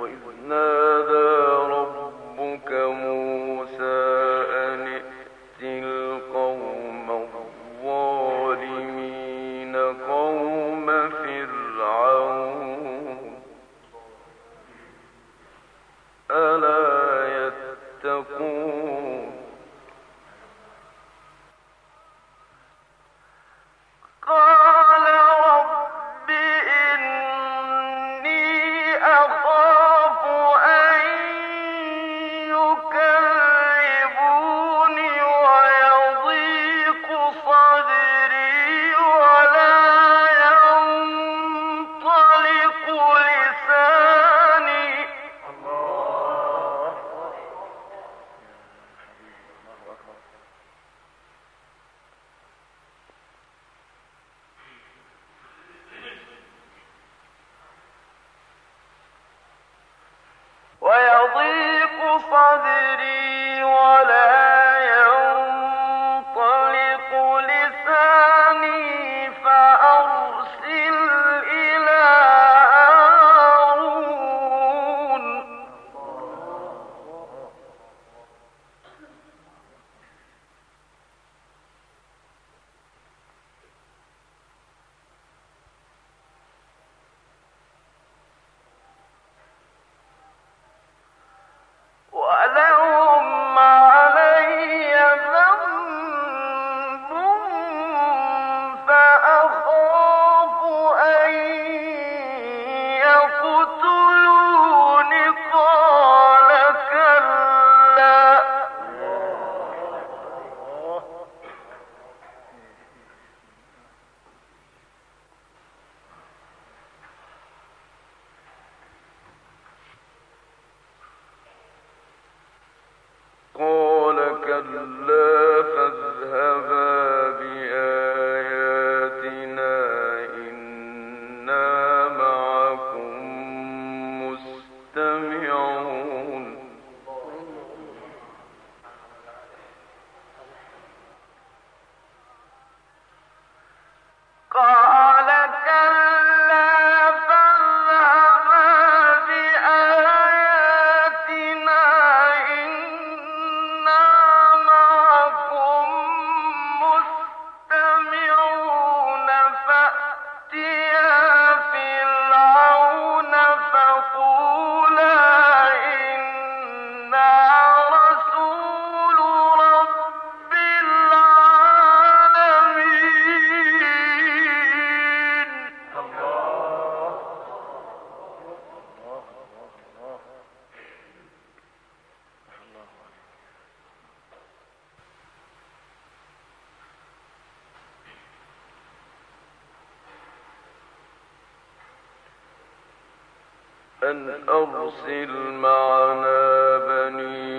وإذ نادى أن أرسل معنا بني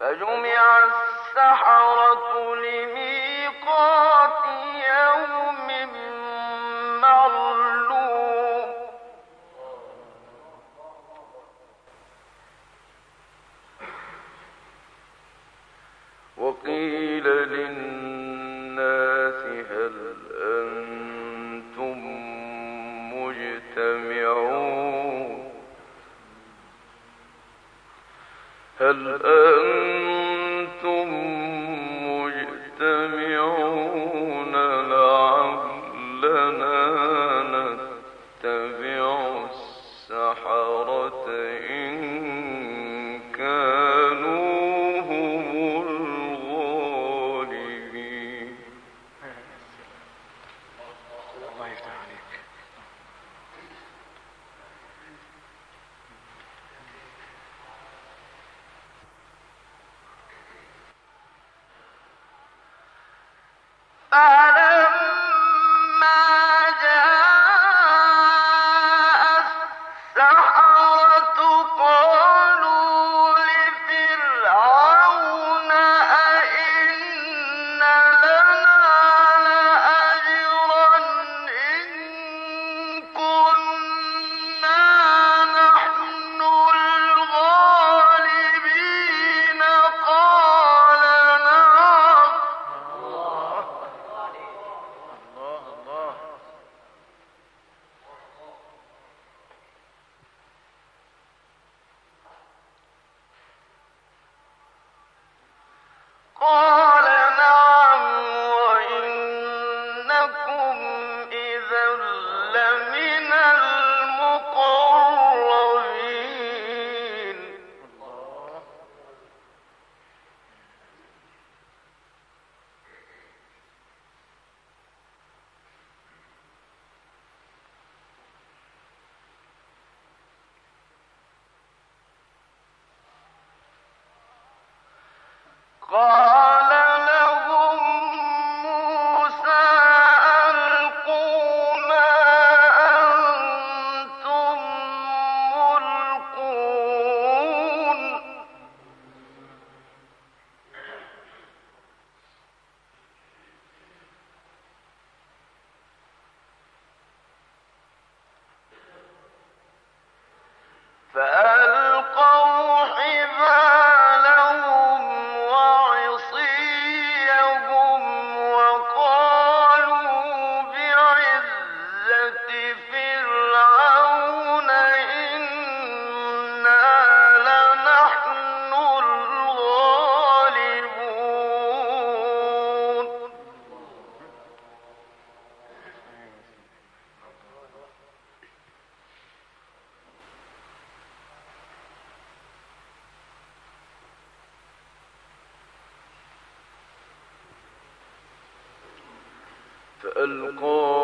فجمع السحرة لميقات فألقى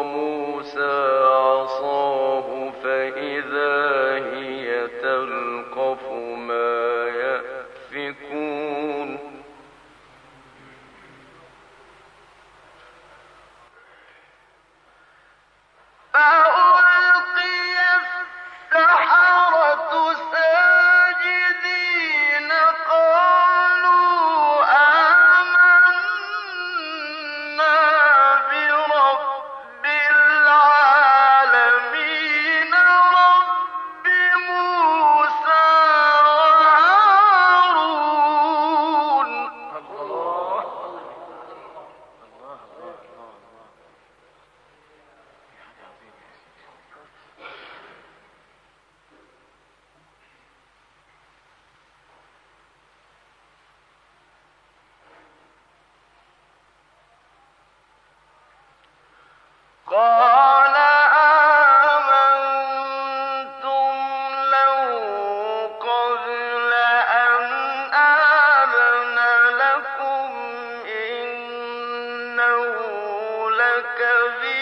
فلسوف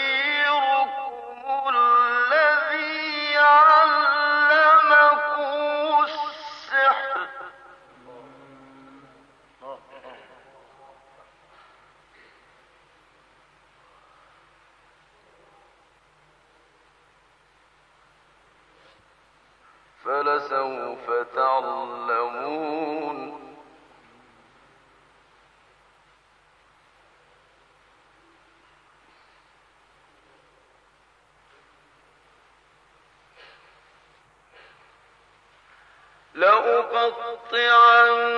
لأقطعن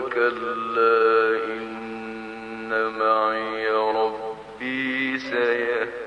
كلا إن معي ربي سيهدين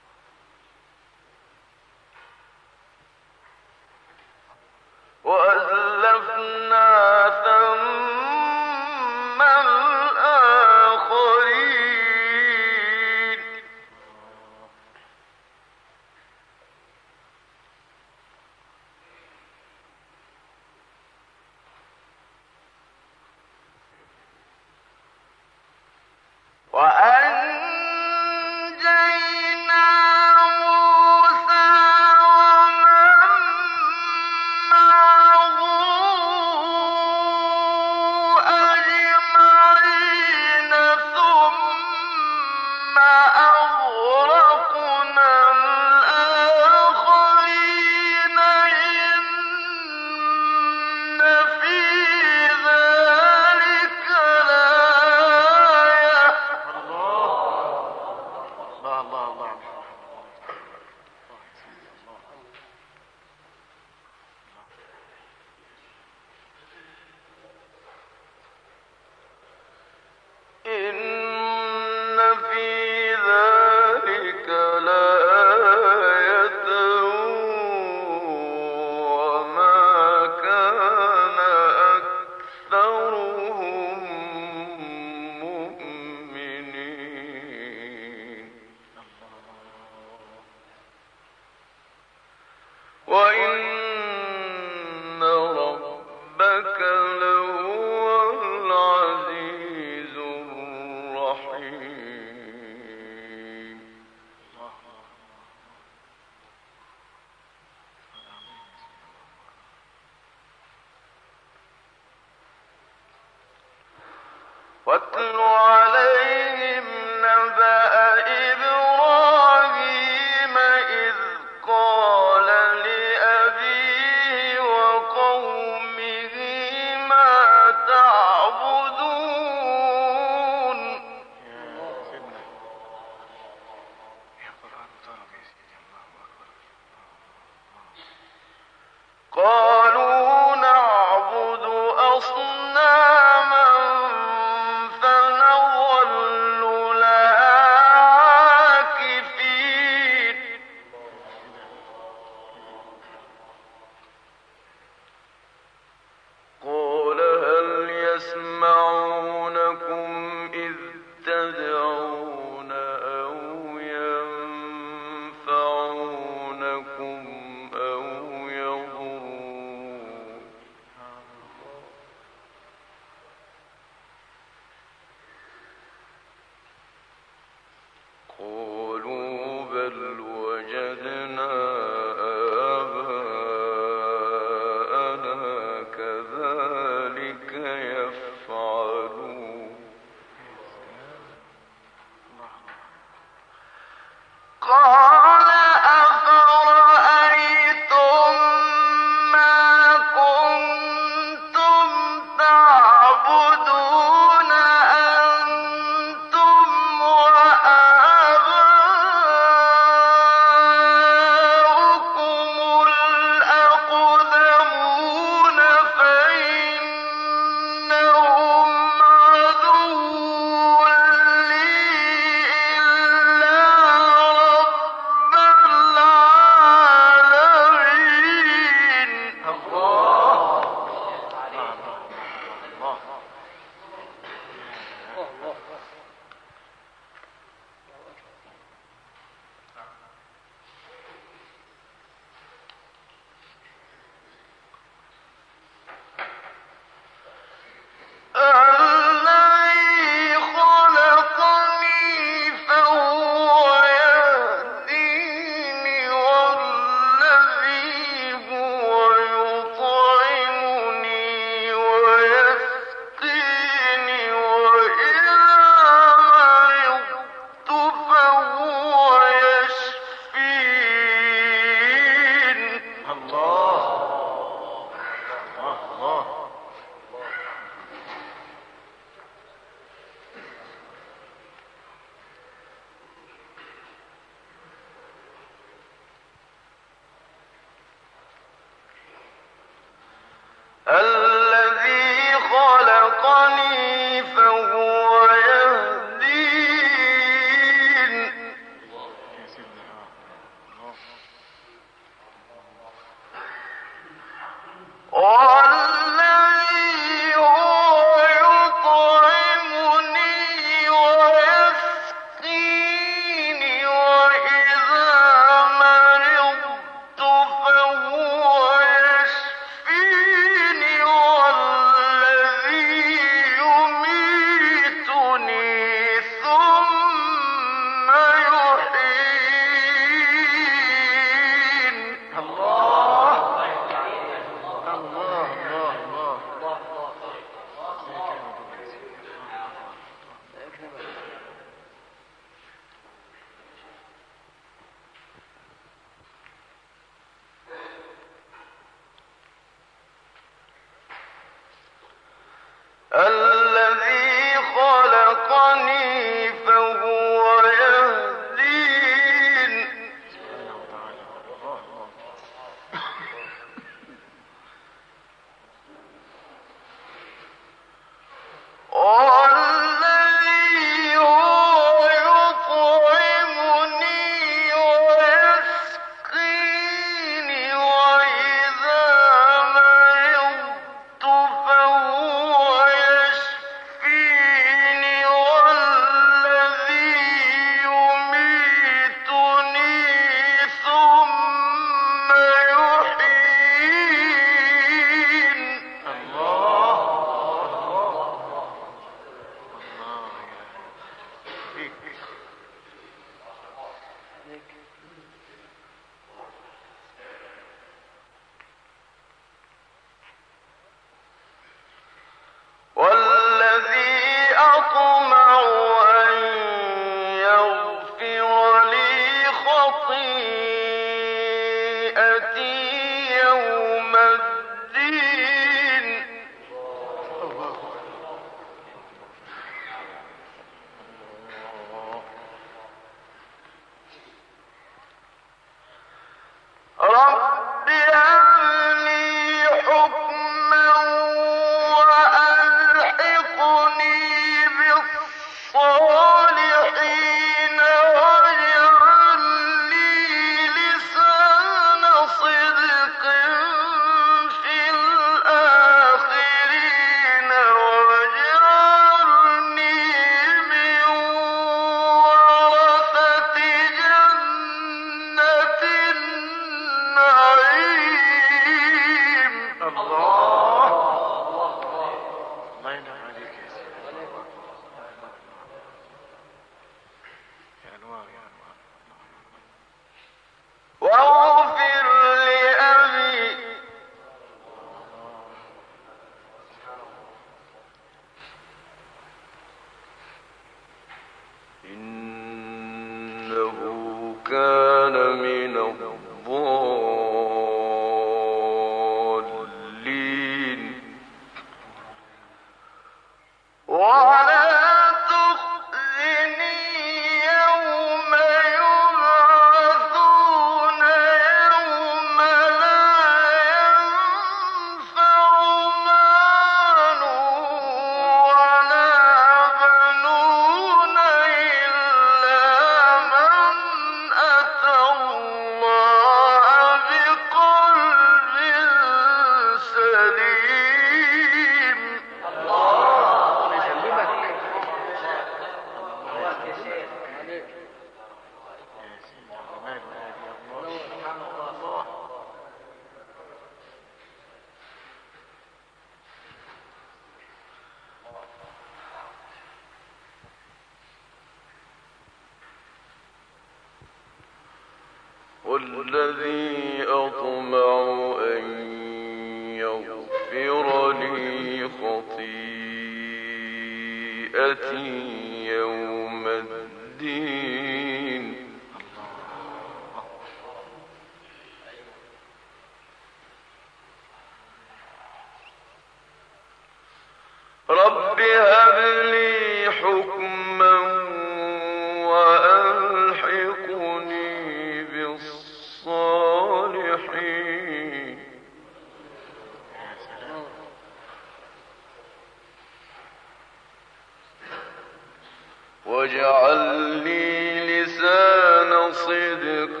واجعل لي لسان صدق.